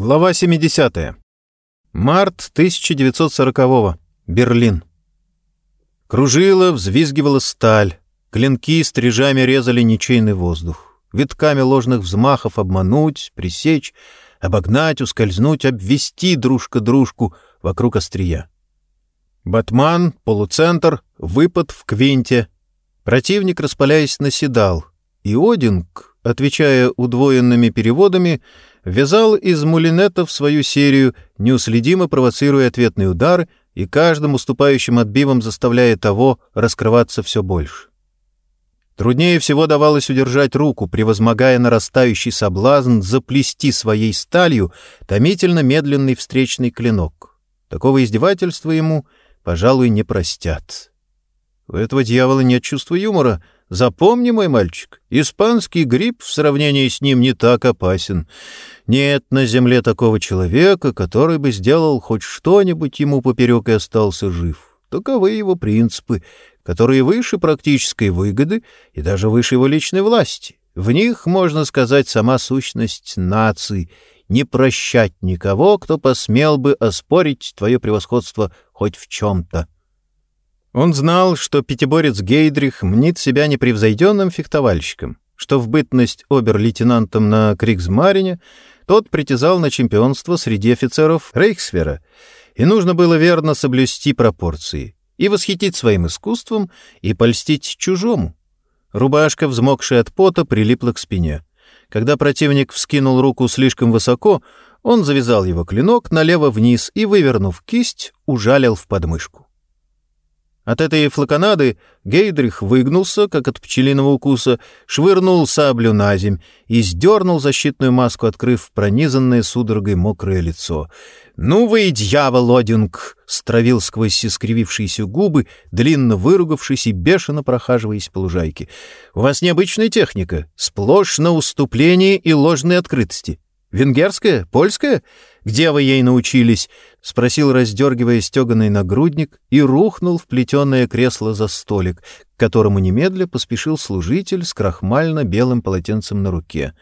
Глава 70. Март 1940-го. Берлин. Кружила, взвизгивала сталь. Клинки стрижами резали ничейный воздух. Витками ложных взмахов обмануть, пресечь, обогнать, ускользнуть, обвести дружка дружку вокруг острия. Батман, полуцентр, выпад в квинте. Противник, распаляясь, наседал. И Одинг, отвечая удвоенными переводами, вязал из мулинетов свою серию, неуследимо провоцируя ответный удар и каждым уступающим отбивом заставляя того раскрываться все больше. Труднее всего давалось удержать руку, превозмогая нарастающий соблазн заплести своей сталью томительно медленный встречный клинок. Такого издевательства ему, пожалуй, не простят. У этого дьявола нет чувства юмора — Запомни, мой мальчик, испанский грипп в сравнении с ним не так опасен. Нет на земле такого человека, который бы сделал хоть что-нибудь ему поперек и остался жив. Таковы его принципы, которые выше практической выгоды и даже выше его личной власти. В них, можно сказать, сама сущность нации — не прощать никого, кто посмел бы оспорить твое превосходство хоть в чем-то. Он знал, что пятиборец Гейдрих мнит себя непревзойденным фехтовальщиком, что в бытность обер-лейтенантом на Кригсмарине тот притязал на чемпионство среди офицеров Рейхсфера, и нужно было верно соблюсти пропорции и восхитить своим искусством и польстить чужому. Рубашка, взмокшая от пота, прилипла к спине. Когда противник вскинул руку слишком высоко, он завязал его клинок налево вниз и, вывернув кисть, ужалил в подмышку. От этой флаконады Гейдрих выгнулся, как от пчелиного укуса, швырнул саблю на земь и сдернул защитную маску, открыв пронизанное судорогой мокрое лицо. «Ну вы, дьявол, Одинг!» — стравил сквозь искривившиеся губы, длинно выругавшись и бешено прохаживаясь по лужайке. «У вас необычная техника, сплошь на уступление и ложные открытости. Венгерская? Польская? Где вы ей научились? — спросил, раздергивая стеганый нагрудник, и рухнул в плетеное кресло за столик, к которому немедля поспешил служитель с крахмально-белым полотенцем на руке.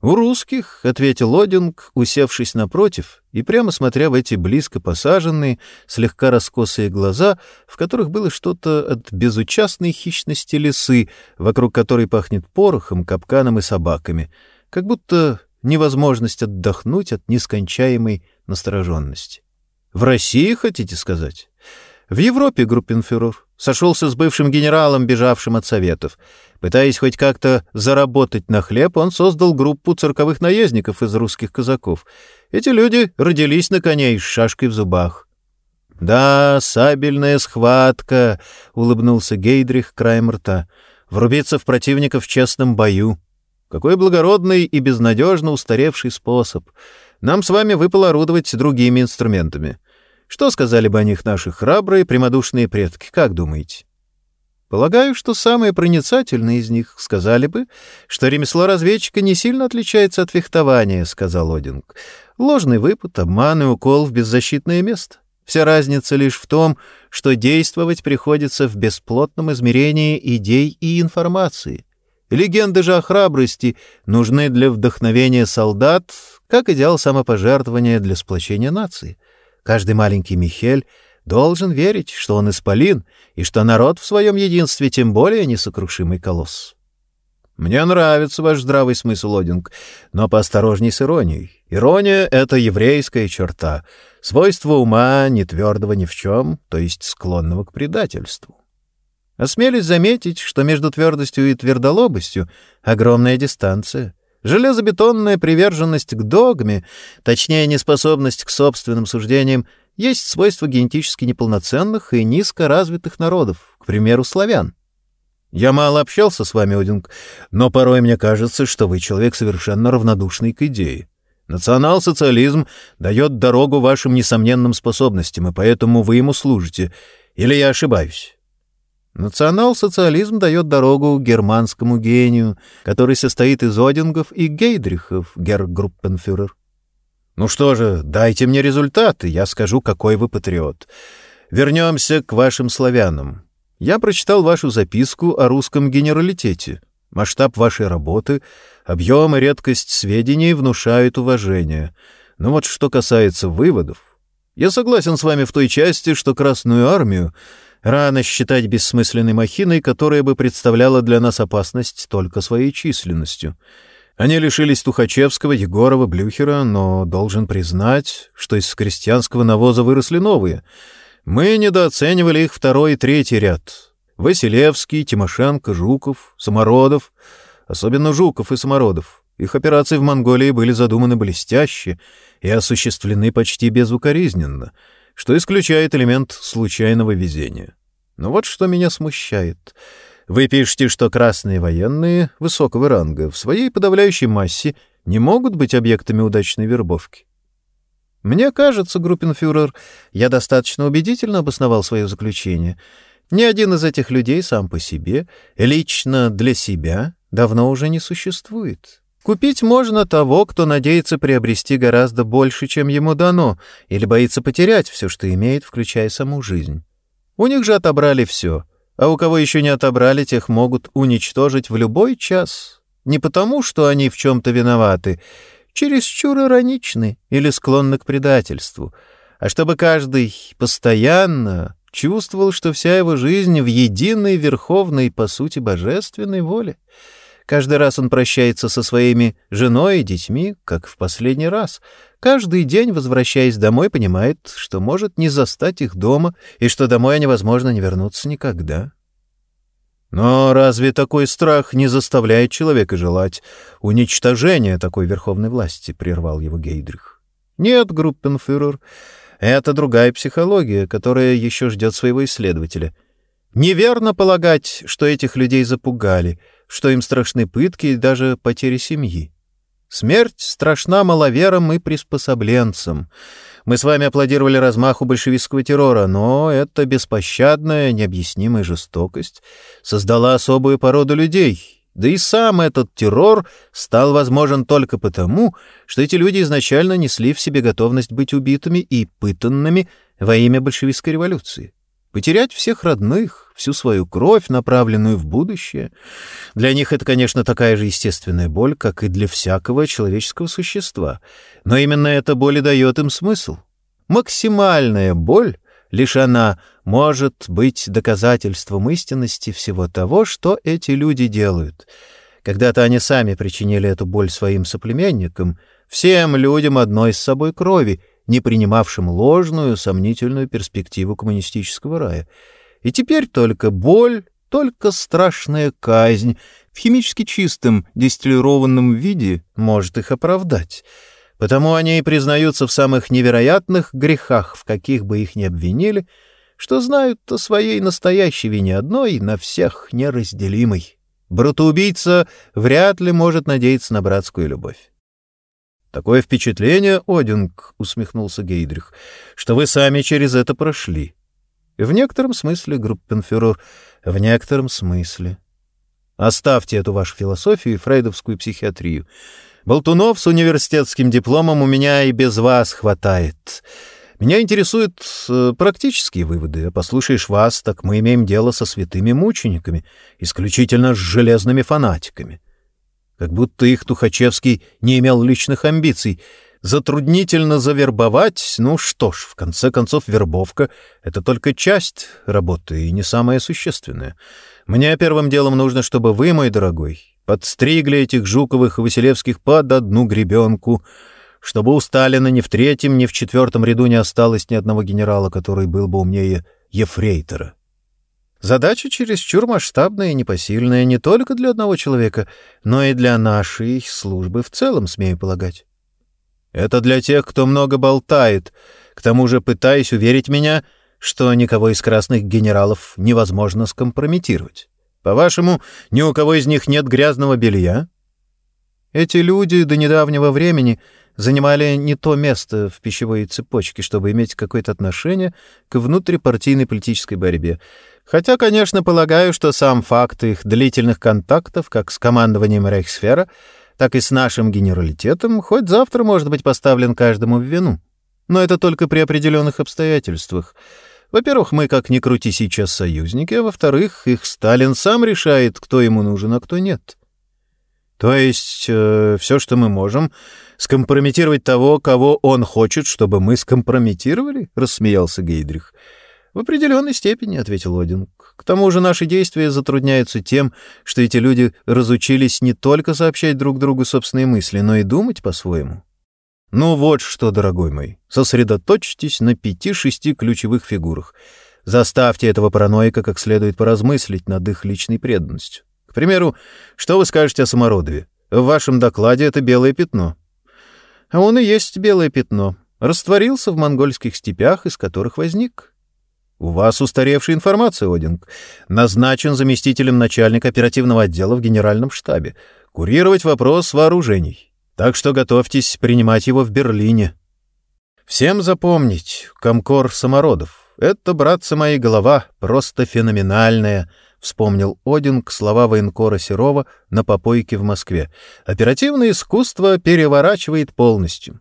«У русских», — ответил Одинг, усевшись напротив и прямо смотря в эти близко посаженные, слегка раскосые глаза, в которых было что-то от безучастной хищности лисы, вокруг которой пахнет порохом, капканом и собаками, как будто невозможность отдохнуть от нескончаемой настороженности. В России, хотите сказать? В Европе группенфюрер сошелся с бывшим генералом, бежавшим от Советов. Пытаясь хоть как-то заработать на хлеб, он создал группу цирковых наездников из русских казаков. Эти люди родились на коне и с шашкой в зубах. «Да, сабельная схватка», — улыбнулся Гейдрих краем рта. «Врубиться в противника в честном бою. Какой благородный и безнадежно устаревший способ. Нам с вами выпало орудовать другими инструментами. Что сказали бы о них наши храбрые, прямодушные предки, как думаете? Полагаю, что самые проницательные из них сказали бы, что ремесло разведчика не сильно отличается от фехтования, — сказал Одинг. Ложный выпад, обман и укол в беззащитное место. Вся разница лишь в том, что действовать приходится в бесплотном измерении идей и информации — Легенды же о храбрости нужны для вдохновения солдат, как идеал самопожертвования для сплочения нации. Каждый маленький Михель должен верить, что он исполин, и что народ в своем единстве тем более несокрушимый колосс. Мне нравится ваш здравый смысл, Одинг, но поосторожней с иронией. Ирония — это еврейская черта, свойство ума, не твердого ни в чем, то есть склонного к предательству. Осмелюсь заметить, что между твердостью и твердолобостью огромная дистанция. Железобетонная приверженность к догме, точнее, неспособность к собственным суждениям, есть свойство генетически неполноценных и низкоразвитых народов, к примеру, славян. Я мало общался с вами, Одинг, но порой мне кажется, что вы человек совершенно равнодушный к идее. Национал-социализм дает дорогу вашим несомненным способностям, и поэтому вы ему служите. Или я ошибаюсь? Национал-социализм дает дорогу германскому гению, который состоит из Одингов и Гейдрихов, гергруппенфюрер. Ну что же, дайте мне результаты, я скажу, какой вы патриот. Вернемся к вашим славянам. Я прочитал вашу записку о русском генералитете. Масштаб вашей работы, объем и редкость сведений внушают уважение. Но вот что касается выводов, я согласен с вами в той части, что Красную Армию рано считать бессмысленной махиной, которая бы представляла для нас опасность только своей численностью. Они лишились Тухачевского, Егорова, Блюхера, но должен признать, что из крестьянского навоза выросли новые. Мы недооценивали их второй и третий ряд. Василевский, Тимошенко, Жуков, Самородов, особенно Жуков и Самородов. Их операции в Монголии были задуманы блестяще и осуществлены почти безукоризненно — что исключает элемент случайного везения. Но вот что меня смущает. Вы пишете, что красные военные высокого ранга в своей подавляющей массе не могут быть объектами удачной вербовки. Мне кажется, группенфюрер, я достаточно убедительно обосновал свое заключение. Ни один из этих людей сам по себе, лично для себя, давно уже не существует. Купить можно того, кто надеется приобрести гораздо больше, чем ему дано, или боится потерять все, что имеет, включая саму жизнь. У них же отобрали все, а у кого еще не отобрали, тех могут уничтожить в любой час. Не потому, что они в чем-то виноваты, чересчур ироничны или склонны к предательству, а чтобы каждый постоянно чувствовал, что вся его жизнь в единой верховной, по сути, божественной воле — Каждый раз он прощается со своими женой и детьми, как в последний раз. Каждый день, возвращаясь домой, понимает, что может не застать их дома и что домой они, возможно, не вернутся никогда. Но разве такой страх не заставляет человека желать уничтожения такой верховной власти, — прервал его Гейдрих. Нет, группенфюрер, это другая психология, которая еще ждет своего исследователя. Неверно полагать, что этих людей запугали — что им страшны пытки и даже потери семьи. Смерть страшна маловерам и приспособленцам. Мы с вами аплодировали размаху большевистского террора, но эта беспощадная, необъяснимая жестокость создала особую породу людей. Да и сам этот террор стал возможен только потому, что эти люди изначально несли в себе готовность быть убитыми и пытанными во имя большевистской революции. Потерять всех родных, всю свою кровь, направленную в будущее. Для них это, конечно, такая же естественная боль, как и для всякого человеческого существа. Но именно эта боль и дает им смысл. Максимальная боль, лишь она может быть доказательством истинности всего того, что эти люди делают. Когда-то они сами причинили эту боль своим соплеменникам, всем людям одной с собой крови — не принимавшим ложную, сомнительную перспективу коммунистического рая. И теперь только боль, только страшная казнь в химически чистом, дистиллированном виде может их оправдать. Потому они и признаются в самых невероятных грехах, в каких бы их ни обвинили, что знают о своей настоящей вине одной, на всех неразделимой. Братоубийца вряд ли может надеяться на братскую любовь. Такое впечатление, Одинг, — усмехнулся Гейдрих, — что вы сами через это прошли. В некотором смысле, группенфюрер, в некотором смысле. Оставьте эту вашу философию и фрейдовскую психиатрию. Болтунов с университетским дипломом у меня и без вас хватает. Меня интересуют э, практические выводы. Послушаешь вас, так мы имеем дело со святыми мучениками, исключительно с железными фанатиками как будто их Тухачевский не имел личных амбиций. Затруднительно завербовать, ну что ж, в конце концов, вербовка — это только часть работы и не самое существенное. Мне первым делом нужно, чтобы вы, мой дорогой, подстригли этих Жуковых и Василевских под одну гребенку, чтобы у Сталина ни в третьем, ни в четвертом ряду не осталось ни одного генерала, который был бы умнее Ефрейтора. Задача чересчур масштабная и непосильная не только для одного человека, но и для нашей службы в целом, смею полагать. Это для тех, кто много болтает, к тому же пытаясь уверить меня, что никого из красных генералов невозможно скомпрометировать. По-вашему, ни у кого из них нет грязного белья? Эти люди до недавнего времени занимали не то место в пищевой цепочке, чтобы иметь какое-то отношение к внутрипартийной политической борьбе, Хотя, конечно, полагаю, что сам факт их длительных контактов как с командованием Рейхсфера, так и с нашим генералитетом хоть завтра может быть поставлен каждому в вину. Но это только при определенных обстоятельствах. Во-первых, мы как ни крути сейчас союзники, а во-вторых, их Сталин сам решает, кто ему нужен, а кто нет. То есть э, все, что мы можем, скомпрометировать того, кого он хочет, чтобы мы скомпрометировали? — рассмеялся Гейдрих. — В определенной степени, — ответил Один. — К тому же наши действия затрудняются тем, что эти люди разучились не только сообщать друг другу собственные мысли, но и думать по-своему. Ну вот что, дорогой мой, сосредоточьтесь на пяти-шести ключевых фигурах. Заставьте этого параноика как следует поразмыслить над их личной преданностью. К примеру, что вы скажете о Самородове? В вашем докладе это белое пятно. А он и есть белое пятно. Растворился в монгольских степях, из которых возник. У вас устаревшая информация, Одинг. Назначен заместителем начальника оперативного отдела в генеральном штабе. Курировать вопрос вооружений. Так что готовьтесь принимать его в Берлине. Всем запомнить, Комкор Самородов. Это, братцы мои, голова просто феноменальная — вспомнил Один слова военкора Серова на попойке в Москве. «Оперативное искусство переворачивает полностью».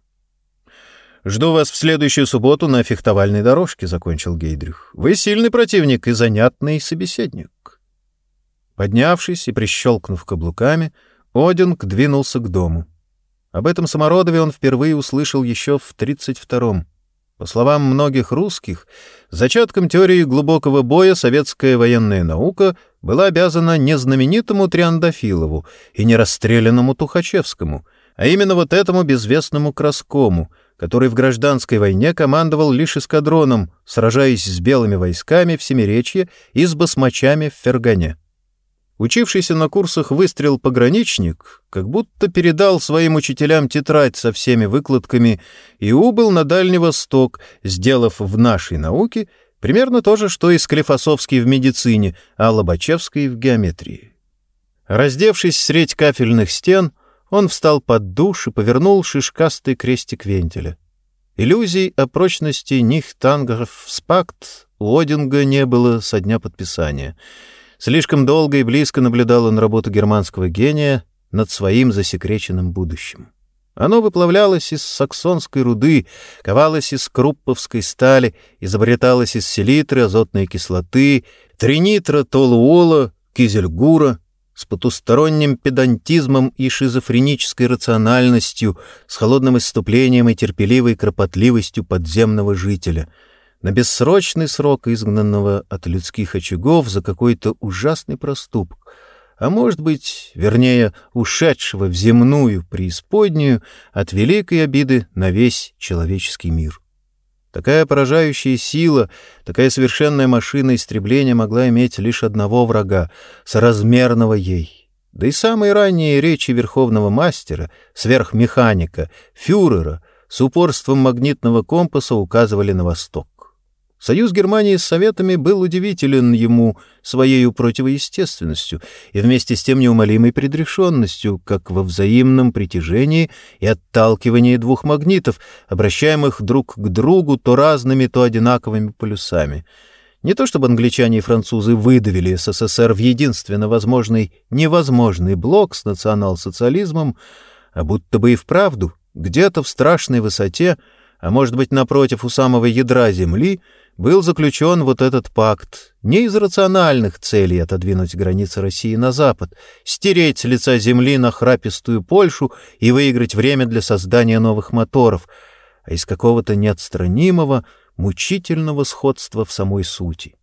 «Жду вас в следующую субботу на фехтовальной дорожке», — закончил Гейдрих. «Вы сильный противник и занятный собеседник». Поднявшись и прищелкнув каблуками, Одинг двинулся к дому. Об этом самородове он впервые услышал еще в 32-м. По словам многих русских, зачатком теории глубокого боя советская военная наука была обязана не знаменитому Триандафилову и не расстрелянному Тухачевскому, а именно вот этому безвестному Краскому, который в гражданской войне командовал лишь эскадроном, сражаясь с белыми войсками в Семиречье и с басмачами в Фергане. Учившийся на курсах выстрел пограничник как будто передал своим учителям тетрадь со всеми выкладками и убыл на Дальний Восток, сделав в нашей науке примерно то же, что и Склифосовский в медицине, а Лобачевский в геометрии. Раздевшись средь кафельных стен, он встал под душ и повернул шишкастый крестик вентиля. Иллюзий о прочности Нихтангов спакт у Одинга не было со дня подписания — Слишком долго и близко наблюдал он работу германского гения над своим засекреченным будущим. Оно выплавлялось из саксонской руды, ковалось из крупповской стали, изобреталось из селитры, азотной кислоты, тринитра, толуола, кизельгура, с потусторонним педантизмом и шизофренической рациональностью, с холодным исступлением и терпеливой кропотливостью подземного жителя — на бессрочный срок изгнанного от людских очагов за какой-то ужасный проступок, а может быть, вернее, ушедшего в земную преисподнюю от великой обиды на весь человеческий мир. Такая поражающая сила, такая совершенная машина истребления могла иметь лишь одного врага, соразмерного ей. Да и самые ранние речи верховного мастера, сверхмеханика, фюрера, с упорством магнитного компаса указывали на восток. Союз Германии с Советами был удивителен ему своей противоестественностью и вместе с тем неумолимой предрешенностью, как во взаимном притяжении и отталкивании двух магнитов, обращаемых друг к другу то разными, то одинаковыми полюсами. Не то чтобы англичане и французы выдавили СССР в единственно возможный невозможный блок с национал-социализмом, а будто бы и вправду, где-то в страшной высоте, а может быть, напротив, у самого ядра Земли — был заключен вот этот пакт не из рациональных целей отодвинуть границы России на запад, стереть с лица земли нахрапистую Польшу и выиграть время для создания новых моторов, а из какого-то неотстранимого, мучительного сходства в самой сути.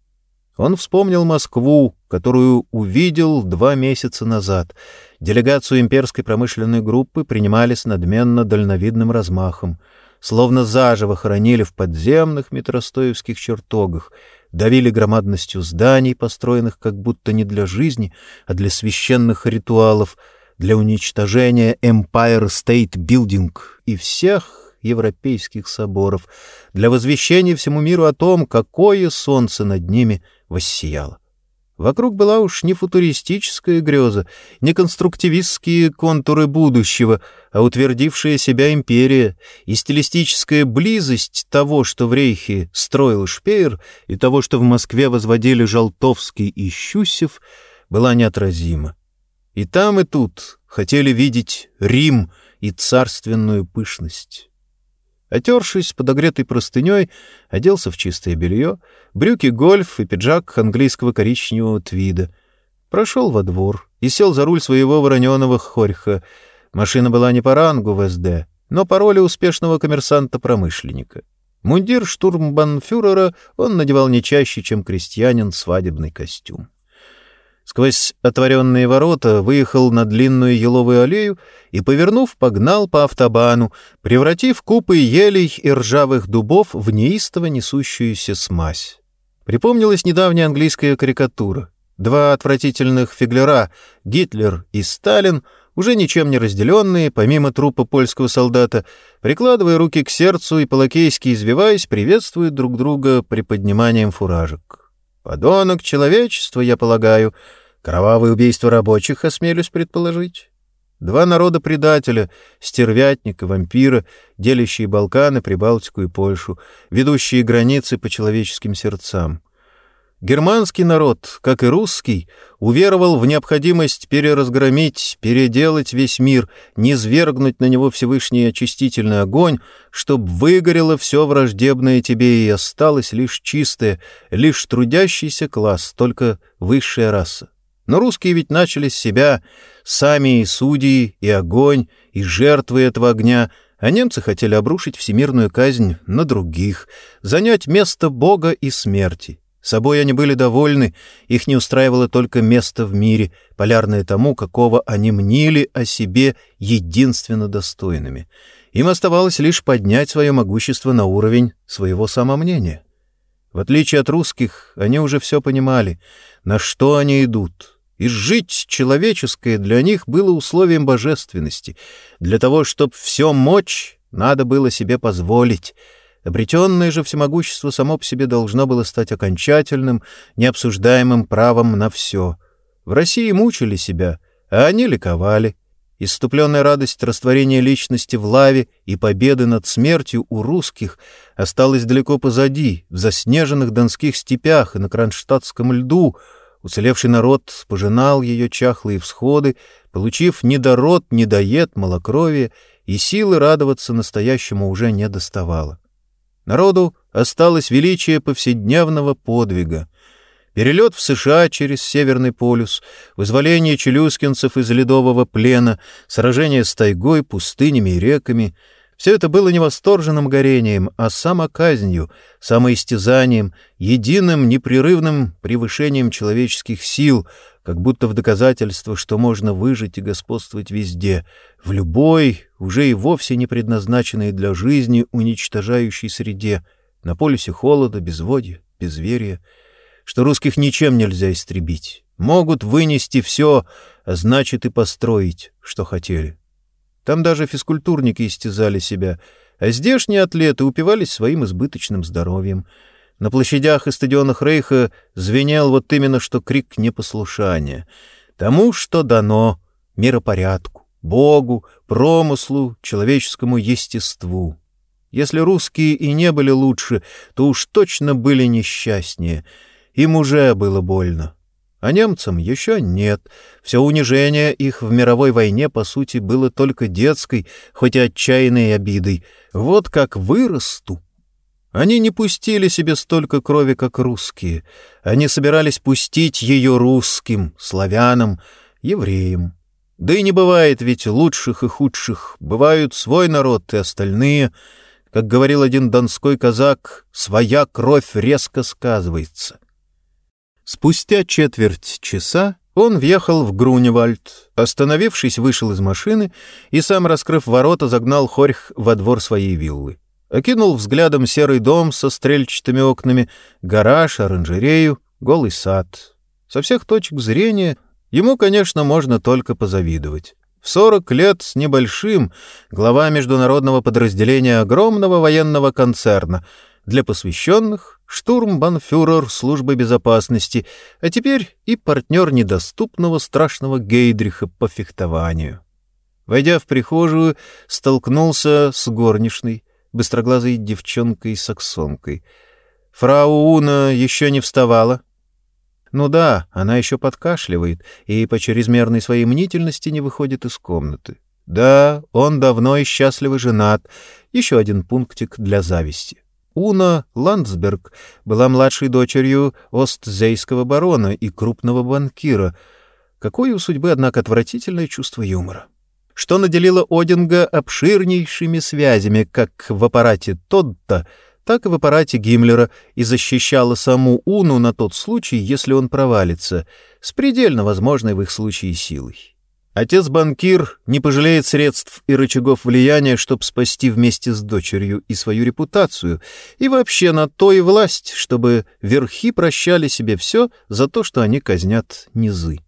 Он вспомнил Москву, которую увидел два месяца назад. Делегацию имперской промышленной группы принимали с надменно дальновидным размахом — словно заживо хоронили в подземных метростоевских чертогах, давили громадностью зданий, построенных как будто не для жизни, а для священных ритуалов, для уничтожения Empire State Building и всех европейских соборов, для возвещения всему миру о том, какое солнце над ними воссияло. Вокруг была уж не футуристическая греза, не конструктивистские контуры будущего, а утвердившая себя империя и стилистическая близость того, что в Рейхе строил Шпеер, и того, что в Москве возводили Жалтовский и Щусев, была неотразима. И там, и тут хотели видеть Рим и царственную пышность. Отершись подогретой простыней, оделся в чистое белье, брюки гольф и пиджак английского коричневого твида. Прошел во двор и сел за руль своего вороненого хорьха. Машина была не по рангу в СД, но по роли успешного коммерсанта-промышленника. Мундир штурмбанфюрера он надевал не чаще, чем крестьянин свадебный костюм. Сквозь отворенные ворота выехал на длинную еловую аллею и, повернув, погнал по автобану, превратив купы елей и ржавых дубов в неистово несущуюся смазь. Припомнилась недавняя английская карикатура. Два отвратительных фиглера, Гитлер и Сталин, уже ничем не разделенные, помимо трупа польского солдата, прикладывая руки к сердцу и по-лакейски извиваясь, приветствуют друг друга приподниманием фуражек. Подонок человечества, я полагаю. Кровавое убийство рабочих, осмелюсь предположить. Два народа-предателя, стервятника, вампира, делящие Балканы, Прибалтику и Польшу, ведущие границы по человеческим сердцам. Германский народ, как и русский, уверовал в необходимость переразгромить, переделать весь мир, низвергнуть на него Всевышний очистительный огонь, чтоб выгорело все враждебное тебе и осталось лишь чистое, лишь трудящийся класс, только высшая раса. Но русские ведь начали с себя, сами и судьи, и огонь, и жертвы этого огня, а немцы хотели обрушить всемирную казнь на других, занять место Бога и смерти. Собой они были довольны, их не устраивало только место в мире, полярное тому, какого они мнили о себе единственно достойными. Им оставалось лишь поднять свое могущество на уровень своего самомнения. В отличие от русских, они уже все понимали, на что они идут. И жить человеческое для них было условием божественности. Для того, чтобы все мочь, надо было себе позволить — Обретенное же всемогущество само по себе должно было стать окончательным, необсуждаемым правом на все. В России мучили себя, а они ликовали. Иступленная радость растворения личности в лаве и победы над смертью у русских осталась далеко позади, в заснеженных донских степях и на кронштадтском льду. Уцелевший народ пожинал ее чахлые всходы, получив недород, недоед, малокровие, и силы радоваться настоящему уже не доставало. Народу осталось величие повседневного подвига. Перелет в США через Северный полюс, вызволение челюскинцев из ледового плена, сражение с тайгой, пустынями и реками — все это было не восторженным горением, а самоказнью, самоистязанием, единым непрерывным превышением человеческих сил, как будто в доказательство, что можно выжить и господствовать везде, в любой, уже и вовсе не предназначенной для жизни уничтожающей среде, на полюсе холода, безводья, безверия, что русских ничем нельзя истребить, могут вынести все, а значит и построить, что хотели. Там даже физкультурники истязали себя, а здешние атлеты упивались своим избыточным здоровьем. На площадях и стадионах Рейха звенел вот именно что крик непослушания. Тому, что дано миропорядку, Богу, промыслу, человеческому естеству. Если русские и не были лучше, то уж точно были несчастнее. Им уже было больно. А немцам еще нет. Все унижение их в мировой войне, по сути, было только детской, хоть и отчаянной обидой. Вот как вырасту. Они не пустили себе столько крови, как русские. Они собирались пустить ее русским, славянам, евреям. Да и не бывает ведь лучших и худших. Бывают свой народ и остальные. Как говорил один донской казак, «своя кровь резко сказывается». Спустя четверть часа он въехал в Груневальд, остановившись, вышел из машины и, сам раскрыв ворота, загнал Хорьх во двор своей виллы. Окинул взглядом серый дом со стрельчатыми окнами, гараж, оранжерею, голый сад. Со всех точек зрения ему, конечно, можно только позавидовать. В сорок лет с небольшим глава международного подразделения огромного военного концерна — для посвященных — штурмбанфюрер службы безопасности, а теперь и партнер недоступного страшного Гейдриха по фехтованию. Войдя в прихожую, столкнулся с горничной, быстроглазой девчонкой-саксонкой. Фрау Уна еще не вставала. Ну да, она еще подкашливает и по чрезмерной своей мнительности не выходит из комнаты. Да, он давно и счастливо женат. Еще один пунктик для зависти. Уна Ландсберг была младшей дочерью остзейского барона и крупного банкира, Какое у судьбы, однако, отвратительное чувство юмора. Что наделило Одинга обширнейшими связями как в аппарате Тодда, так и в аппарате Гиммлера и защищало саму Уну на тот случай, если он провалится, с предельно возможной в их случае силой. Отец-банкир не пожалеет средств и рычагов влияния, чтобы спасти вместе с дочерью и свою репутацию, и вообще на то и власть, чтобы верхи прощали себе все за то, что они казнят низы.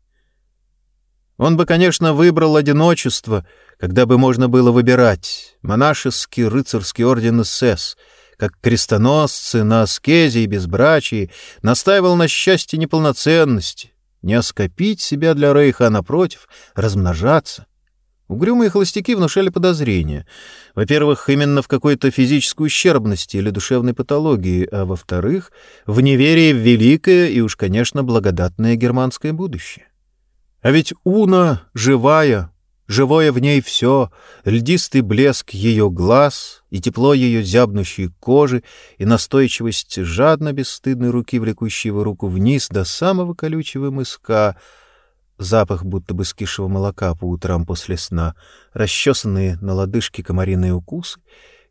Он бы, конечно, выбрал одиночество, когда бы можно было выбирать монашеский рыцарский орден СС, как крестоносцы на аскезе и безбрачии настаивал на счастье неполноценности, не оскопить себя для Рейха, а, напротив, размножаться. Угрюмые холостяки внушали подозрения. Во-первых, именно в какой-то физической ущербности или душевной патологии, а во-вторых, в неверии в великое и уж, конечно, благодатное германское будущее. А ведь Уна живая, Живое в ней все — льдистый блеск ее глаз и тепло ее зябнущей кожи и настойчивость жадно бесстыдной руки, влекущей его руку вниз до самого колючего мыска, запах будто бы скисшего молока по утрам после сна, расчесанные на лодыжке комариные укусы,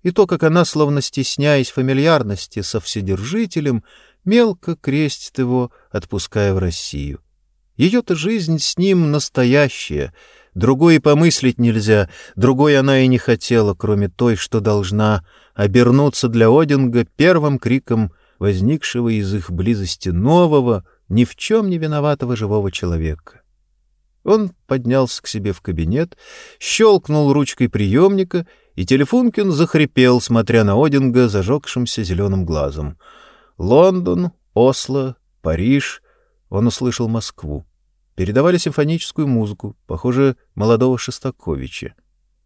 и то, как она, словно стесняясь фамильярности со Вседержителем, мелко крестит его, отпуская в Россию. Ее-то жизнь с ним настоящая — Другой и помыслить нельзя, другой она и не хотела, кроме той, что должна обернуться для Одинга первым криком возникшего из их близости нового, ни в чем не виноватого живого человека. Он поднялся к себе в кабинет, щелкнул ручкой приемника, и Телефункин захрипел, смотря на Одинга зажегшимся зеленым глазом. Лондон, Осло, Париж. Он услышал Москву передавали симфоническую музыку, похоже, молодого Шостаковича.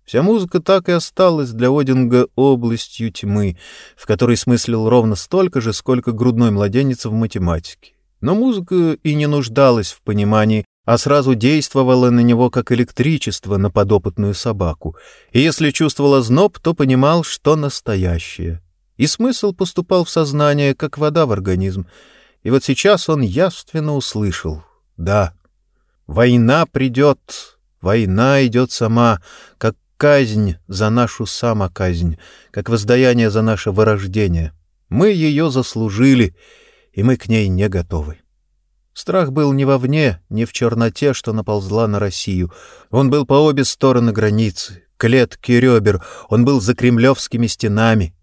Вся музыка так и осталась для Одинга областью тьмы, в которой смыслил ровно столько же, сколько грудной младенец в математике. Но музыка и не нуждалась в понимании, а сразу действовала на него как электричество на подопытную собаку. И если чувствовал зноб, то понимал, что настоящее. И смысл поступал в сознание, как вода в организм. И вот сейчас он явственно услышал «Да, Война придет, война идет сама, как казнь за нашу самоказнь, как воздаяние за наше вырождение. Мы ее заслужили, и мы к ней не готовы. Страх был не вовне, не в черноте, что наползла на Россию. Он был по обе стороны границы, клетки ребер, он был за кремлевскими стенами.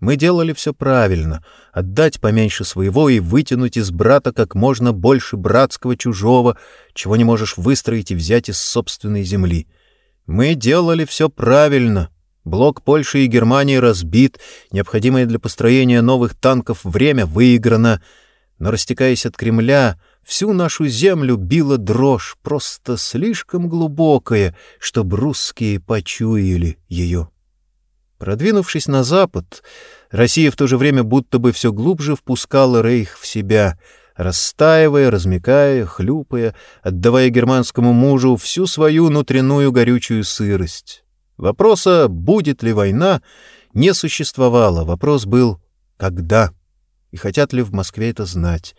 Мы делали все правильно — отдать поменьше своего и вытянуть из брата как можно больше братского чужого, чего не можешь выстроить и взять из собственной земли. Мы делали все правильно. Блок Польши и Германии разбит, необходимое для построения новых танков время выиграно. Но, растекаясь от Кремля, всю нашу землю била дрожь, просто слишком глубокая, чтобы русские почуяли ее. Продвинувшись на запад, Россия в то же время будто бы все глубже впускала Рейх в себя, растаивая, размекая, хлюпая, отдавая германскому мужу всю свою внутреннюю горючую сырость. Вопроса «будет ли война?» не существовало, вопрос был «когда?» и хотят ли в Москве это знать.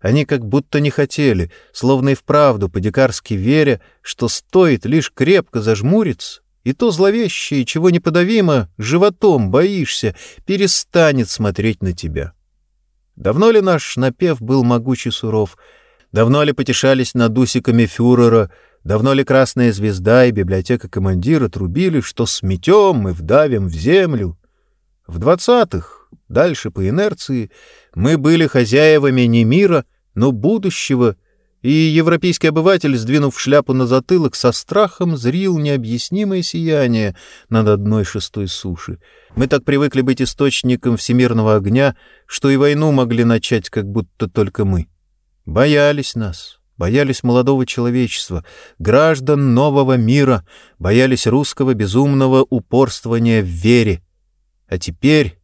Они как будто не хотели, словно и вправду по-дикарски веря, что стоит лишь крепко зажмуриться, и то зловещее, чего неподавимо, животом боишься, перестанет смотреть на тебя. Давно ли наш напев был могучий суров? Давно ли потешались над усиками фюрера? Давно ли Красная Звезда и библиотека командира трубили, что сметем и вдавим в землю? В двадцатых, дальше по инерции, мы были хозяевами не мира, но будущего — и европейский обыватель, сдвинув шляпу на затылок, со страхом зрил необъяснимое сияние над одной шестой суши. Мы так привыкли быть источником всемирного огня, что и войну могли начать, как будто только мы. Боялись нас, боялись молодого человечества, граждан нового мира, боялись русского безумного упорствования в вере. А теперь...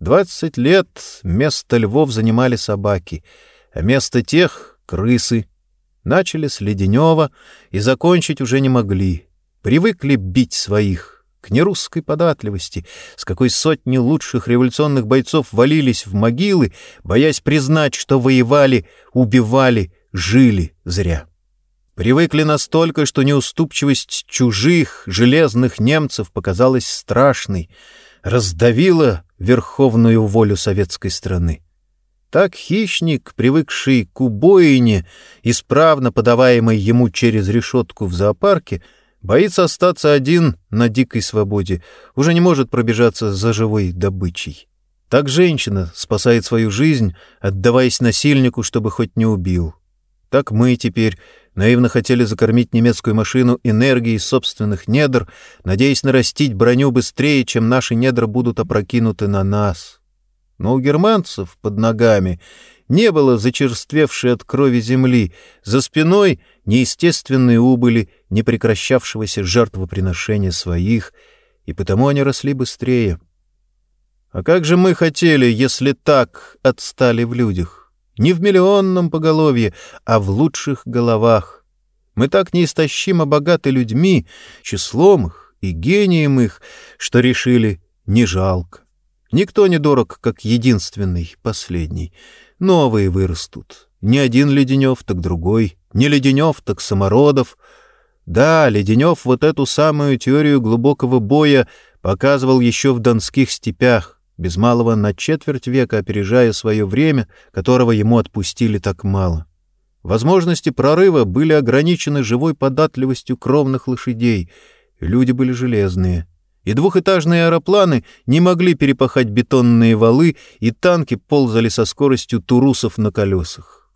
Двадцать лет место львов занимали собаки, а место тех крысы. Начали с Леденева и закончить уже не могли. Привыкли бить своих, к нерусской податливости, с какой сотни лучших революционных бойцов валились в могилы, боясь признать, что воевали, убивали, жили зря. Привыкли настолько, что неуступчивость чужих, железных немцев показалась страшной, раздавила верховную волю советской страны. Так хищник, привыкший к убоине, исправно подаваемой ему через решетку в зоопарке, боится остаться один на дикой свободе, уже не может пробежаться за живой добычей. Так женщина спасает свою жизнь, отдаваясь насильнику, чтобы хоть не убил. Так мы теперь наивно хотели закормить немецкую машину энергией собственных недр, надеясь нарастить броню быстрее, чем наши недра будут опрокинуты на нас. Но у германцев под ногами не было зачерствевшей от крови земли, за спиной неестественные убыли непрекращавшегося жертвоприношения своих, и потому они росли быстрее. А как же мы хотели, если так отстали в людях? Не в миллионном поголовье, а в лучших головах. Мы так неистощимо богаты людьми, числом их и гением их, что решили не жалко. Никто не дорог, как единственный, последний. Новые вырастут. Не один Леденев, так другой. Не Леденев, так Самородов. Да, Леденев вот эту самую теорию глубокого боя показывал еще в донских степях, без малого на четверть века опережая свое время, которого ему отпустили так мало. Возможности прорыва были ограничены живой податливостью кровных лошадей. Люди были железные и двухэтажные аэропланы не могли перепахать бетонные валы, и танки ползали со скоростью турусов на колесах.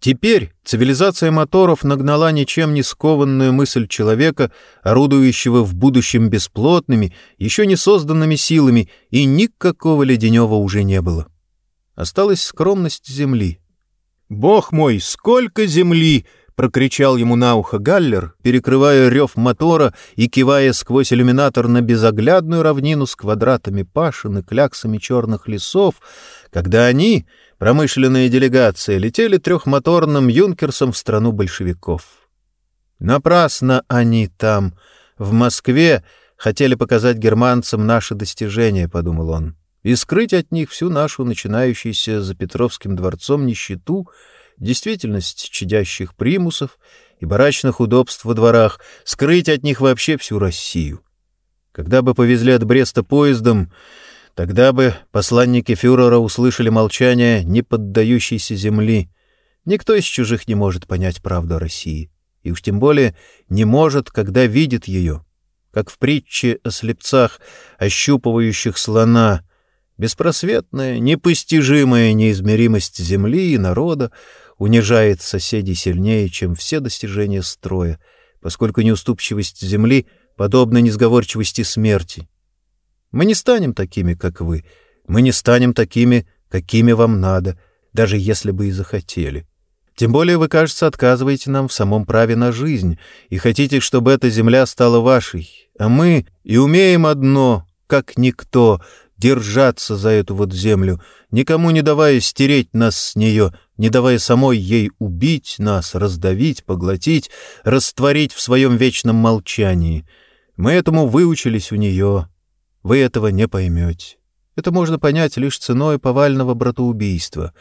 Теперь цивилизация моторов нагнала ничем не скованную мысль человека, орудующего в будущем бесплотными, еще не созданными силами, и никакого леденева уже не было. Осталась скромность земли. «Бог мой, сколько земли!» Прокричал ему на ухо Галлер, перекрывая рев мотора и кивая сквозь иллюминатор на безоглядную равнину с квадратами пашин и кляксами черных лесов, когда они, промышленная делегация, летели трехмоторным юнкерсом в страну большевиков. Напрасно они там, в Москве, хотели показать германцам наши достижения, — подумал он, — и скрыть от них всю нашу начинающуюся за Петровским дворцом нищету — действительность чадящих примусов и барачных удобств во дворах, скрыть от них вообще всю Россию. Когда бы повезли от Бреста поездом, тогда бы посланники фюрера услышали молчание неподдающейся земли. Никто из чужих не может понять правду России, и уж тем более не может, когда видит ее, как в притче о слепцах, ощупывающих слона — Беспросветная, непостижимая неизмеримость земли и народа унижает соседей сильнее, чем все достижения строя, поскольку неуступчивость земли подобна несговорчивости смерти. Мы не станем такими, как вы, мы не станем такими, какими вам надо, даже если бы и захотели. Тем более вы, кажется, отказываете нам в самом праве на жизнь и хотите, чтобы эта земля стала вашей, а мы и умеем одно, как никто, держаться за эту вот землю, никому не давая стереть нас с нее, не давая самой ей убить нас, раздавить, поглотить, растворить в своем вечном молчании. Мы этому выучились у нее. Вы этого не поймете. Это можно понять лишь ценой повального братоубийства.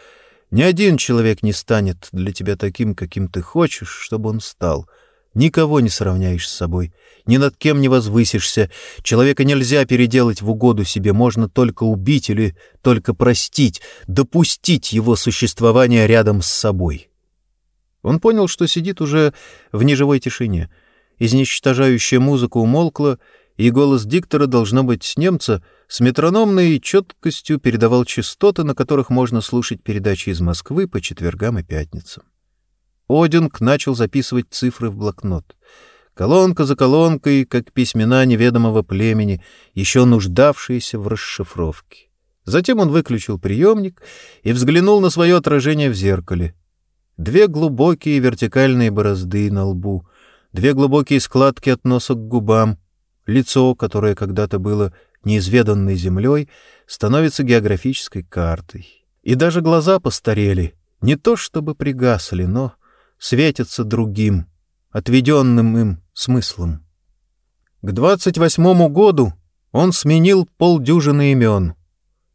Ни один человек не станет для тебя таким, каким ты хочешь, чтобы он стал — Никого не сравняешь с собой, ни над кем не возвысишься. Человека нельзя переделать в угоду себе, можно только убить или только простить, допустить его существование рядом с собой. Он понял, что сидит уже в неживой тишине. Изничтожающая музыка умолкла, и голос диктора, должно быть, немца, с метрономной четкостью передавал частоты, на которых можно слушать передачи из Москвы по четвергам и пятницам. Одинг начал записывать цифры в блокнот. Колонка за колонкой, как письмена неведомого племени, еще нуждавшиеся в расшифровке. Затем он выключил приемник и взглянул на свое отражение в зеркале. Две глубокие вертикальные борозды на лбу, две глубокие складки от носа к губам, лицо, которое когда-то было неизведанной землей, становится географической картой. И даже глаза постарели, не то чтобы пригасли, но светятся другим, отведенным им смыслом. К двадцать восьмому году он сменил полдюжины имен.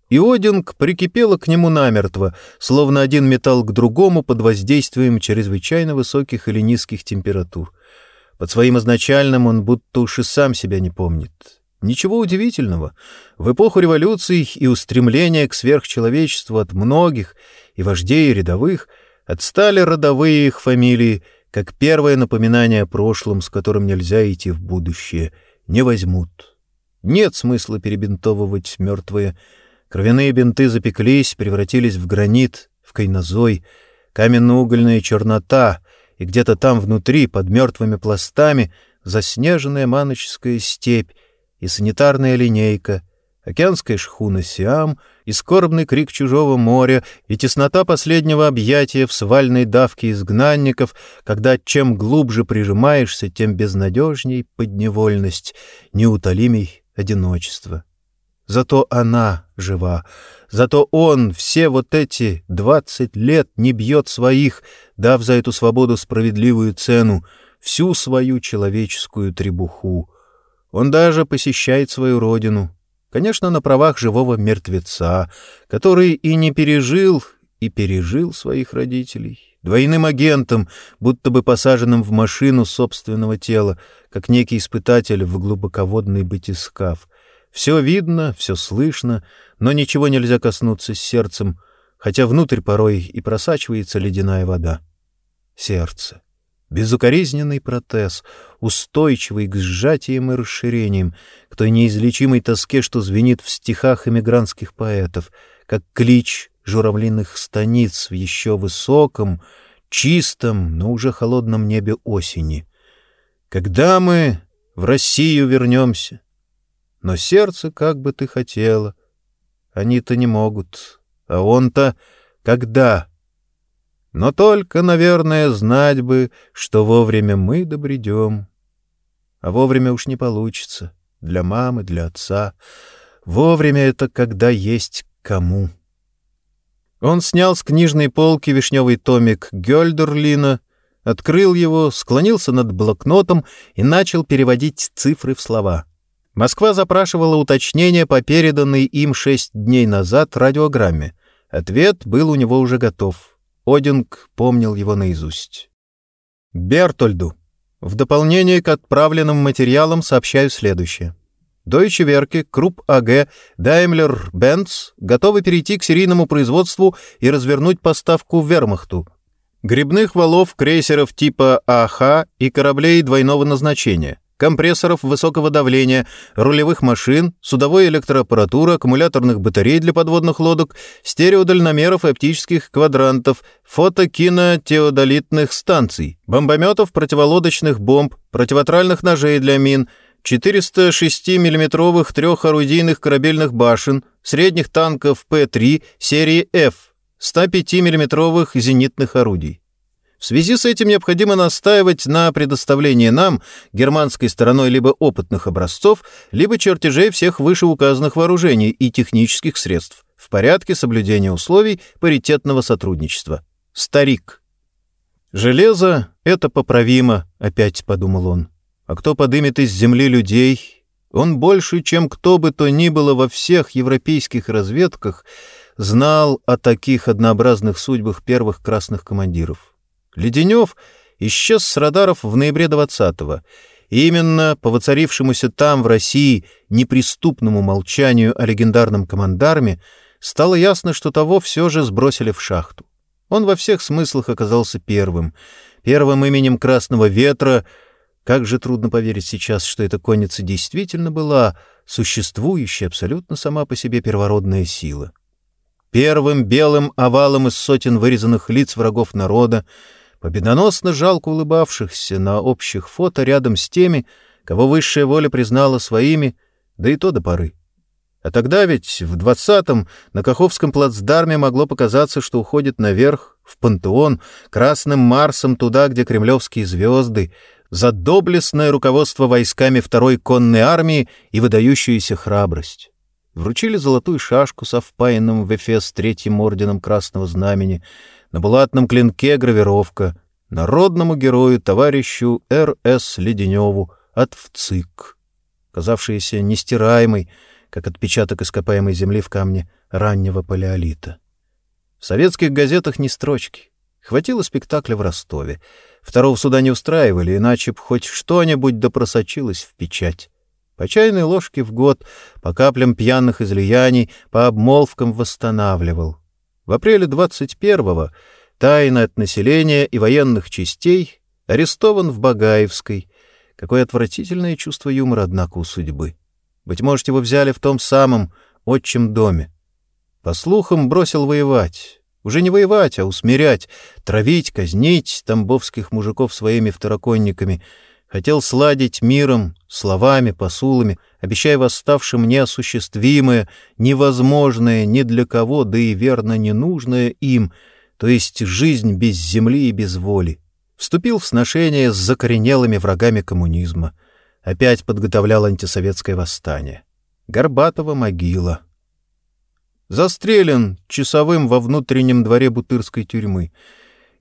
и Одинг прикипела к нему намертво, словно один металл к другому под воздействием чрезвычайно высоких или низких температур. Под своим изначальным он будто уж и сам себя не помнит. Ничего удивительного. В эпоху революций и устремления к сверхчеловечеству от многих, и вождей, и рядовых, отстали родовые их фамилии, как первое напоминание о прошлом, с которым нельзя идти в будущее, не возьмут. Нет смысла перебинтовывать мертвые, Кровяные бинты запеклись, превратились в гранит, в кайнозой, каменно-угольная чернота, и где-то там внутри, под мертвыми пластами, заснеженная маночская степь и санитарная линейка, океанская шхуна Сиам и скорбный крик чужого моря, и теснота последнего объятия в свальной давке изгнанников, когда чем глубже прижимаешься, тем безнадежней подневольность, неутолимей одиночество. Зато она жива. Зато он все вот эти двадцать лет не бьет своих, дав за эту свободу справедливую цену, всю свою человеческую требуху. Он даже посещает свою родину. Конечно, на правах живого мертвеца, который и не пережил, и пережил своих родителей. Двойным агентом, будто бы посаженным в машину собственного тела, как некий испытатель в глубоководный батискаф. Все видно, все слышно, но ничего нельзя коснуться с сердцем, хотя внутрь порой и просачивается ледяная вода. Сердце. Безукоризненный протез, устойчивый к сжатиям и расширениям, к той неизлечимой тоске, что звенит в стихах эмигрантских поэтов, как клич журавлиных станиц в еще высоком, чистом, но уже холодном небе осени. Когда мы в Россию вернемся? Но сердце, как бы ты хотела, они-то не могут, а он-то когда? Но только, наверное, знать бы, что вовремя мы добредем. А вовремя уж не получится. Для мамы, для отца. Вовремя это когда есть кому. Он снял с книжной полки вишневый томик Гёльдерлина, открыл его, склонился над блокнотом и начал переводить цифры в слова — Москва запрашивала уточнение по переданной им шесть дней назад радиограмме. Ответ был у него уже готов. Одинг помнил его наизусть. Бертольду. В дополнение к отправленным материалам сообщаю следующее. Deutsche Werke, Krupp AG, Daimler Benz готовы перейти к серийному производству и развернуть поставку в Вермахту. Грибных валов, крейсеров типа АХ и кораблей двойного назначения компрессоров высокого давления, рулевых машин, судовой электроаппаратуры, аккумуляторных батарей для подводных лодок, стереодальномеров и оптических квадрантов, фотокинотеодолитных станций, бомбометов, противолодочных бомб, противотральных ножей для мин, 406 миллиметровых трехорудийных корабельных башен, средних танков П-3 серии F, 105 миллиметровых зенитных орудий. В связи с этим необходимо настаивать на предоставлении нам, германской стороной, либо опытных образцов, либо чертежей всех вышеуказанных вооружений и технических средств в порядке соблюдения условий паритетного сотрудничества. Старик. «Железо — это поправимо», — опять подумал он. «А кто подымет из земли людей? Он больше, чем кто бы то ни было во всех европейских разведках, знал о таких однообразных судьбах первых красных командиров. Леденев исчез с радаров в ноябре 20-го. И именно по воцарившемуся там, в России, неприступному молчанию о легендарном командарме стало ясно, что того все же сбросили в шахту. Он во всех смыслах оказался первым. Первым именем Красного Ветра. Как же трудно поверить сейчас, что эта конница действительно была существующая абсолютно сама по себе первородная сила. Первым белым овалом из сотен вырезанных лиц врагов народа, победоносно жалко улыбавшихся на общих фото рядом с теми, кого высшая воля признала своими, да и то до поры. А тогда ведь в двадцатом на Каховском плацдарме могло показаться, что уходит наверх, в пантеон, красным Марсом туда, где кремлевские звезды, за доблестное руководство войсками второй конной армии и выдающуюся храбрость. Вручили золотую шашку со впаянным в Эфес третьим орденом Красного Знамени — на булатном клинке гравировка «Народному герою товарищу Р.С. Леденеву от ВЦИК», казавшаяся нестираемой, как отпечаток ископаемой земли в камне раннего палеолита. В советских газетах ни строчки. Хватило спектакля в Ростове. Второго суда не устраивали, иначе б хоть что-нибудь да просочилось в печать. По чайной ложке в год, по каплям пьяных излияний, по обмолвкам восстанавливал. В апреле 21-го тайно от населения и военных частей арестован в Багаевской. Какое отвратительное чувство юмора, однако, у судьбы. Быть может, его взяли в том самом отчим доме. По слухам, бросил воевать. Уже не воевать, а усмирять, травить, казнить тамбовских мужиков своими второконниками. Хотел сладить миром, словами, посулами, обещая восставшим неосуществимое, невозможное ни для кого, да и верно ненужное им, то есть жизнь без земли и без воли. Вступил в сношение с закоренелыми врагами коммунизма. Опять подготовлял антисоветское восстание. Горбатова могила — Застрелен часовым во внутреннем дворе Бутырской тюрьмы.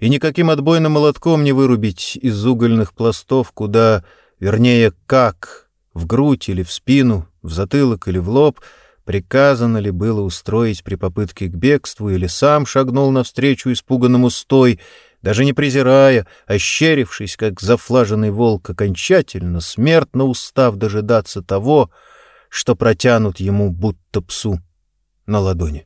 И никаким отбойным молотком не вырубить из угольных пластов, куда, вернее, как, в грудь или в спину, в затылок или в лоб, приказано ли было устроить при попытке к бегству, или сам шагнул навстречу испуганному стой, даже не презирая, ощерившись, как зафлаженный волк, окончательно, смертно устав дожидаться того, что протянут ему будто псу на ладони.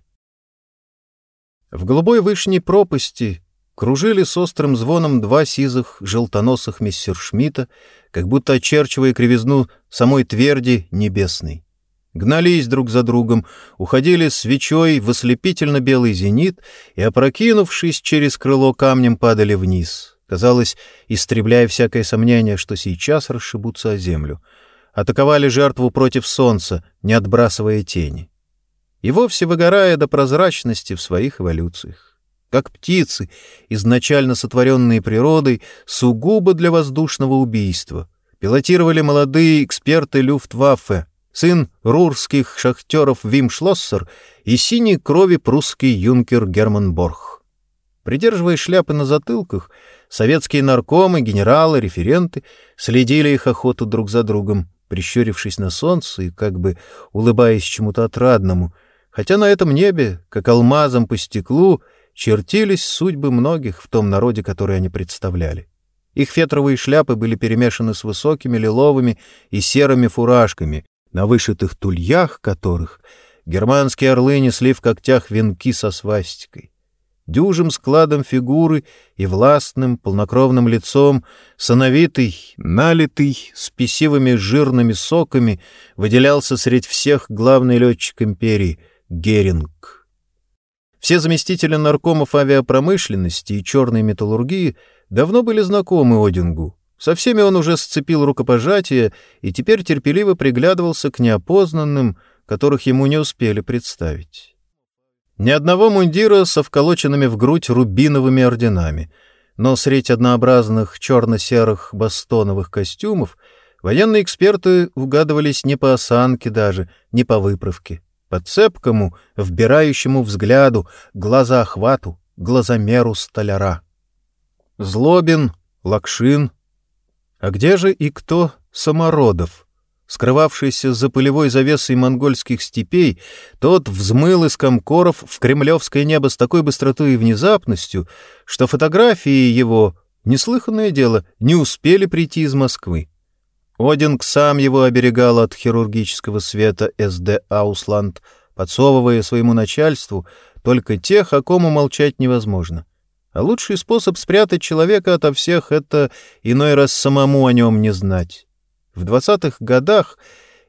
В голубой вышней пропасти кружили с острым звоном два сизых желтоносых мессершмитта, как будто очерчивая кривизну самой тверди небесной. Гнались друг за другом, уходили свечой в ослепительно белый зенит и, опрокинувшись через крыло камнем, падали вниз, казалось, истребляя всякое сомнение, что сейчас расшибутся о землю. Атаковали жертву против солнца, не отбрасывая тени и вовсе выгорая до прозрачности в своих эволюциях. Как птицы, изначально сотворенные природой, сугубо для воздушного убийства, пилотировали молодые эксперты Люфтваффе, сын рурских шахтеров Вим Шлоссер и синей крови прусский юнкер Герман Борх. Придерживая шляпы на затылках, советские наркомы, генералы, референты следили их охоту друг за другом, прищурившись на солнце и как бы улыбаясь чему-то отрадному — хотя на этом небе, как алмазом по стеклу, чертились судьбы многих в том народе, который они представляли. Их фетровые шляпы были перемешаны с высокими лиловыми и серыми фуражками, на вышитых тульях которых германские орлы несли в когтях венки со свастикой. Дюжим складом фигуры и властным, полнокровным лицом, сановитый, налитый, с писивыми жирными соками, выделялся среди всех главный летчик империи — Геринг. Все заместители наркомов авиапромышленности и черной металлургии давно были знакомы Одингу. Со всеми он уже сцепил рукопожатие и теперь терпеливо приглядывался к неопознанным, которых ему не успели представить. Ни одного мундира со вколоченными в грудь рубиновыми орденами, но средь однообразных черно-серых бастоновых костюмов военные эксперты угадывались не по осанке даже, не по выправке по цепкому, вбирающему взгляду, глазоохвату, глазомеру столяра. Злобин, Лакшин. А где же и кто Самородов? Скрывавшийся за пылевой завесой монгольских степей, тот взмыл из комкоров в кремлевское небо с такой быстротой и внезапностью, что фотографии его, неслыханное дело, не успели прийти из Москвы. Одинг сам его оберегал от хирургического света СД Аусланд, подсовывая своему начальству только тех, о ком умолчать невозможно. А лучший способ спрятать человека ото всех — это иной раз самому о нем не знать. В двадцатых годах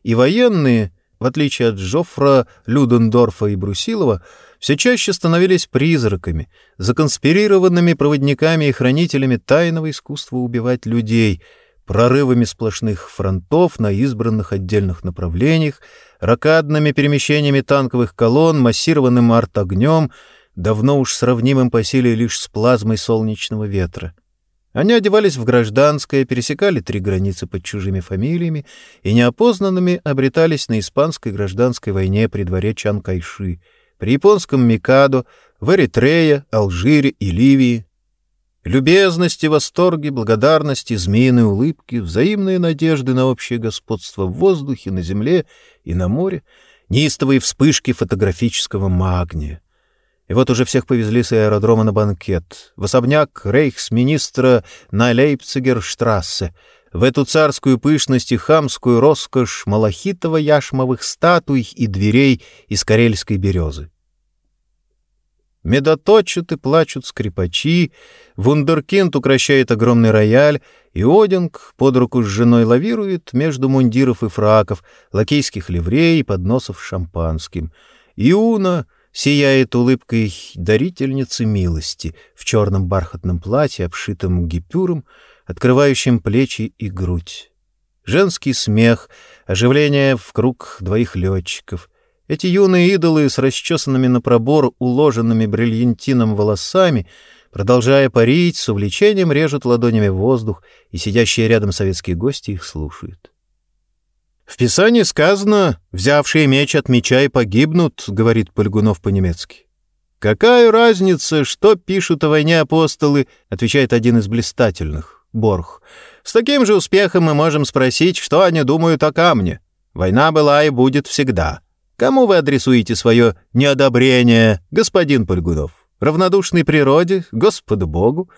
и военные, в отличие от Жофра, Людендорфа и Брусилова, все чаще становились призраками, законспирированными проводниками и хранителями тайного искусства убивать людей — прорывами сплошных фронтов на избранных отдельных направлениях, ракадными перемещениями танковых колонн, массированным артогнем, давно уж сравнимым по силе лишь с плазмой солнечного ветра. Они одевались в гражданское, пересекали три границы под чужими фамилиями и неопознанными обретались на испанской гражданской войне при дворе Чан-Кайши, при японском Микадо, в Эритрее, Алжире и Ливии, Любезности, восторги, благодарности, змеиные улыбки, взаимные надежды на общее господство в воздухе, на земле и на море неистовые вспышки фотографического магния. И вот уже всех повезли с аэродрома на банкет, в особняк рейхсминистра на Лейпцигерштрассе, в эту царскую пышность и хамскую роскошь малахитово-яшмовых статуй и дверей из карельской березы. Медоточат и плачут скрипачи, вундеркинд укращает огромный рояль, и Одинг под руку с женой лавирует между мундиров и фраков, лакейских ливрей и подносов шампанским. Иуна сияет улыбкой дарительницы милости в черном бархатном платье, обшитом гипюром, открывающим плечи и грудь. Женский смех, оживление в круг двоих летчиков — эти юные идолы с расчесанными на пробор, уложенными бриллиантином волосами, продолжая парить, с увлечением режут ладонями воздух, и сидящие рядом советские гости их слушают. «В Писании сказано, взявшие меч от меча и погибнут», — говорит Польгунов по-немецки. «Какая разница, что пишут о войне апостолы?» — отвечает один из блистательных, Борх. «С таким же успехом мы можем спросить, что они думают о камне. Война была и будет всегда». Кому вы адресуете свое неодобрение, господин Польгунов? Равнодушной природе, Господу Богу?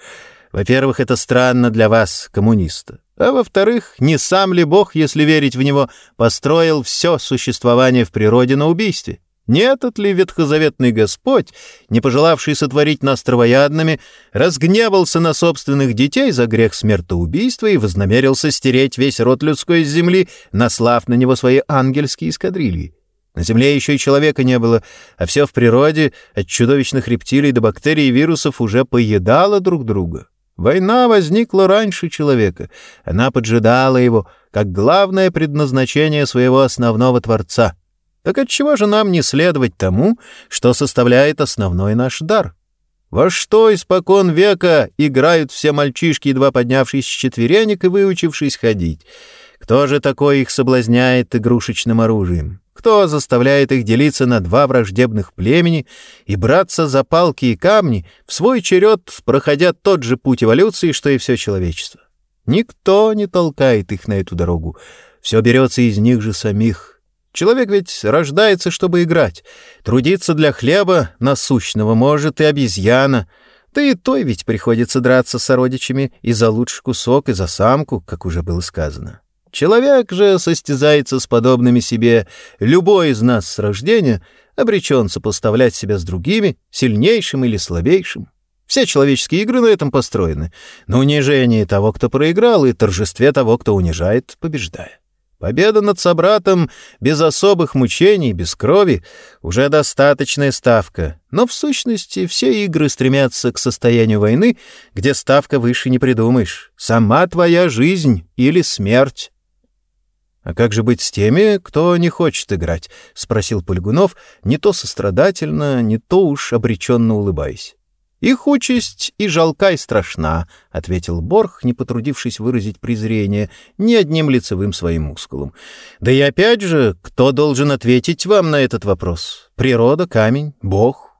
Во-первых, это странно для вас, коммуниста. А во-вторых, не сам ли Бог, если верить в него, построил все существование в природе на убийстве? Не этот ли ветхозаветный Господь, не пожелавший сотворить нас травоядными, разгневался на собственных детей за грех смертоубийства и вознамерился стереть весь род людской с земли, наслав на него свои ангельские эскадрильи? На Земле еще и человека не было, а все в природе, от чудовищных рептилий до бактерий и вирусов, уже поедало друг друга. Война возникла раньше человека. Она поджидала его, как главное предназначение своего основного Творца. Так отчего же нам не следовать тому, что составляет основной наш дар? Во что испокон века играют все мальчишки, едва поднявшись с четверенек и выучившись ходить? Кто же такой их соблазняет игрушечным оружием? Кто заставляет их делиться на два враждебных племени и браться за палки и камни, в свой черед проходя тот же путь эволюции, что и все человечество? Никто не толкает их на эту дорогу. Все берется из них же самих. Человек ведь рождается, чтобы играть. Трудиться для хлеба насущного может и обезьяна. Да и той ведь приходится драться с сородичами и за лучший кусок, и за самку, как уже было сказано. Человек же состязается с подобными себе. Любой из нас с рождения обречен сопоставлять себя с другими, сильнейшим или слабейшим. Все человеческие игры на этом построены. На унижении того, кто проиграл, и торжестве того, кто унижает, побеждая. Победа над собратом без особых мучений, без крови — уже достаточная ставка. Но в сущности все игры стремятся к состоянию войны, где ставка выше не придумаешь. Сама твоя жизнь или смерть. «А как же быть с теми, кто не хочет играть?» — спросил Польгунов, не то сострадательно, не то уж обреченно улыбаясь. «Их участь и жалка, и страшна», — ответил Борх, не потрудившись выразить презрение ни одним лицевым своим мускулом. «Да и опять же, кто должен ответить вам на этот вопрос? Природа, камень, Бог?»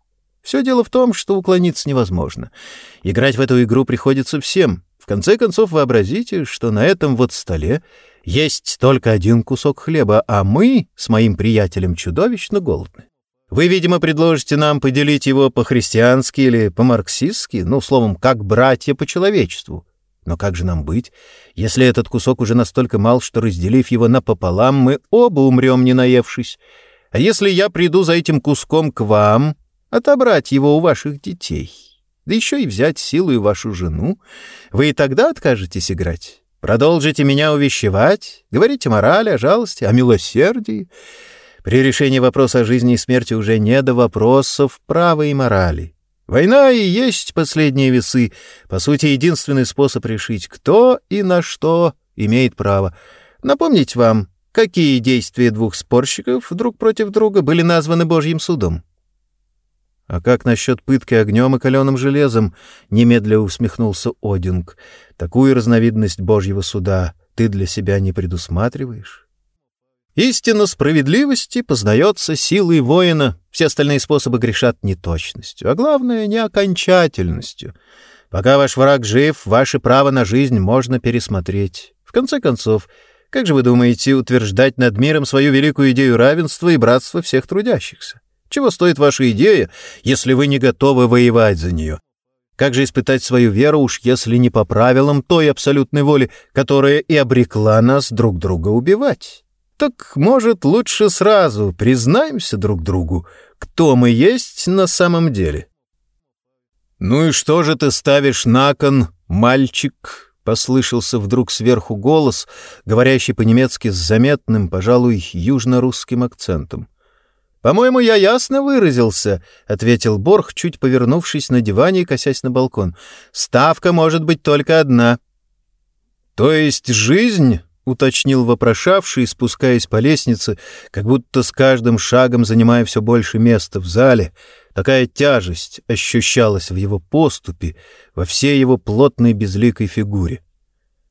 Все дело в том, что уклониться невозможно. Играть в эту игру приходится всем. В конце концов, вообразите, что на этом вот столе есть только один кусок хлеба, а мы с моим приятелем чудовищно голодны. Вы, видимо, предложите нам поделить его по-христиански или по-марксистски, ну, словом, как братья по человечеству. Но как же нам быть, если этот кусок уже настолько мал, что, разделив его напополам, мы оба умрем, не наевшись? А если я приду за этим куском к вам, отобрать его у ваших детей, да еще и взять силу вашу жену, вы и тогда откажетесь играть? Продолжите меня увещевать, говорите о морали, о жалости, о милосердии. При решении вопроса о жизни и смерти уже не до вопросов права и морали. Война и есть последние весы, по сути, единственный способ решить, кто и на что имеет право. Напомнить вам, какие действия двух спорщиков друг против друга были названы Божьим судом. «А как насчет пытки огнем и каленым железом?» — немедля усмехнулся Одинг. «Такую разновидность Божьего суда ты для себя не предусматриваешь?» Истина справедливости познается силой воина, все остальные способы грешат неточностью, а главное — не окончательностью. Пока ваш враг жив, ваше право на жизнь можно пересмотреть. В конце концов, Как же вы думаете утверждать над миром свою великую идею равенства и братства всех трудящихся? Чего стоит ваша идея, если вы не готовы воевать за нее? Как же испытать свою веру уж если не по правилам той абсолютной воли, которая и обрекла нас друг друга убивать? Так, может, лучше сразу признаемся друг другу, кто мы есть на самом деле? «Ну и что же ты ставишь на кон, мальчик?» Послышался вдруг сверху голос, говорящий по-немецки с заметным, пожалуй, южно-русским акцентом. «По-моему, я ясно выразился», — ответил Борх, чуть повернувшись на диване и косясь на балкон. «Ставка может быть только одна». «То есть жизнь?» — уточнил вопрошавший, спускаясь по лестнице, как будто с каждым шагом занимая все больше места в зале. Такая тяжесть ощущалась в его поступе, во всей его плотной безликой фигуре.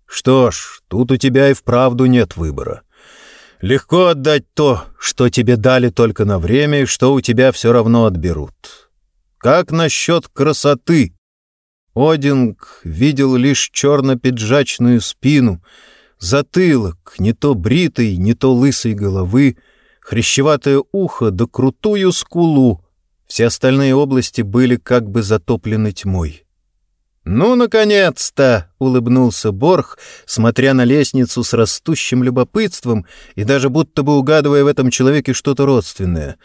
«Что ж, тут у тебя и вправду нет выбора». Легко отдать то, что тебе дали только на время, и что у тебя все равно отберут. Как насчет красоты? Одинг видел лишь черно-пиджачную спину, затылок, не то бритый, не то лысой головы, хрящеватое ухо да крутую скулу. Все остальные области были как бы затоплены тьмой. «Ну, наконец-то!» — улыбнулся Борх, смотря на лестницу с растущим любопытством и даже будто бы угадывая в этом человеке что-то родственное.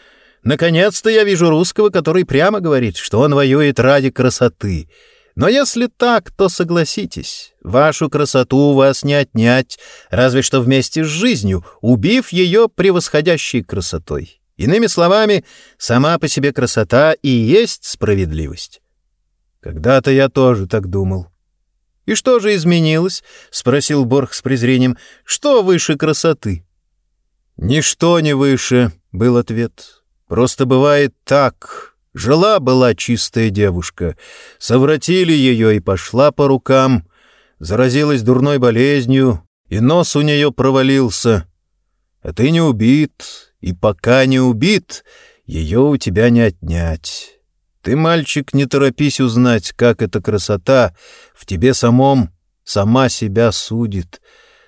«Наконец-то я вижу русского, который прямо говорит, что он воюет ради красоты. Но если так, то согласитесь, вашу красоту у вас не отнять, разве что вместе с жизнью, убив ее превосходящей красотой. Иными словами, сама по себе красота и есть справедливость». Когда-то я тоже так думал. «И что же изменилось?» — спросил Борг с презрением. «Что выше красоты?» «Ничто не выше», — был ответ. «Просто бывает так. Жила-была чистая девушка. Совратили ее и пошла по рукам. Заразилась дурной болезнью, и нос у нее провалился. А ты не убит, и пока не убит, ее у тебя не отнять». Ты, мальчик, не торопись узнать, как эта красота в тебе самом сама себя судит.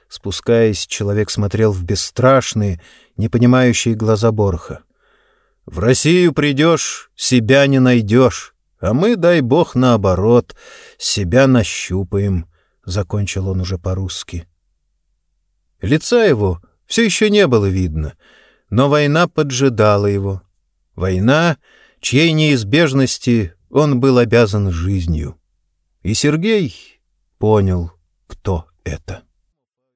Спускаясь, человек смотрел в бесстрашные, непонимающие глаза Борха. В Россию придешь, себя не найдешь, а мы, дай бог, наоборот, себя нащупаем, — закончил он уже по-русски. Лица его все еще не было видно, но война поджидала его. Война — чьей неизбежности он был обязан жизнью. И Сергей понял, кто это.